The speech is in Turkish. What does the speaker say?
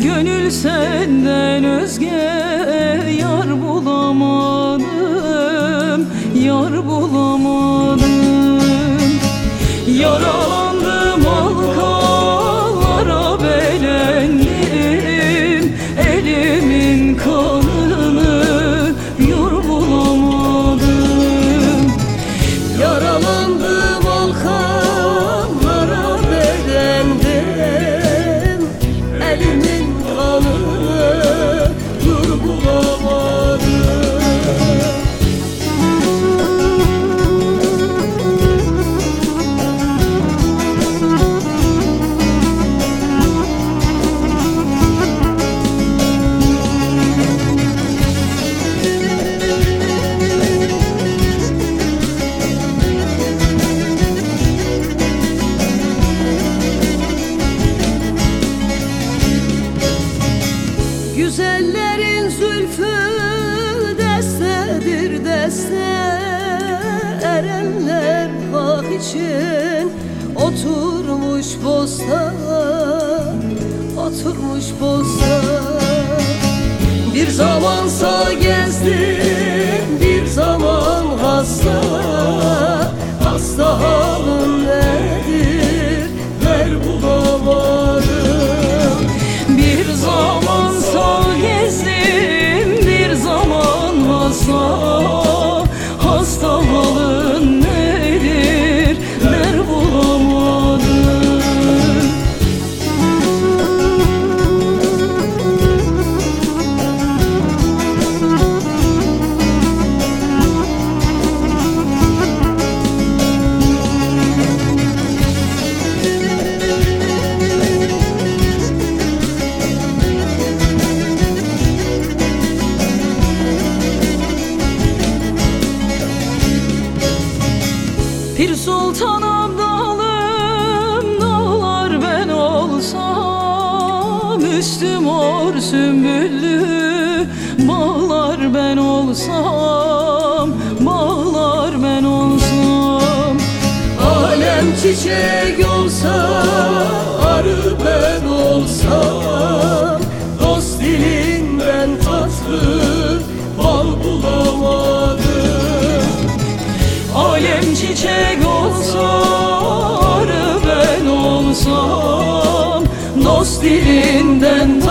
Gönül senden özge yar bulamadım Yar bulamadım. Yar Güzellerin zülfü destedir deste. Erenler hak için oturmuş bosta Oturmuş bosta. Bir zamansa gezdim Pir Sultan Abdalım dağlar ben olsam Üstüm or sümbüllü. Bağlar ben olsam Bağlar ben olsam. Alem çiçek olsa çiçek olsa arı ben olsam Dost dilinden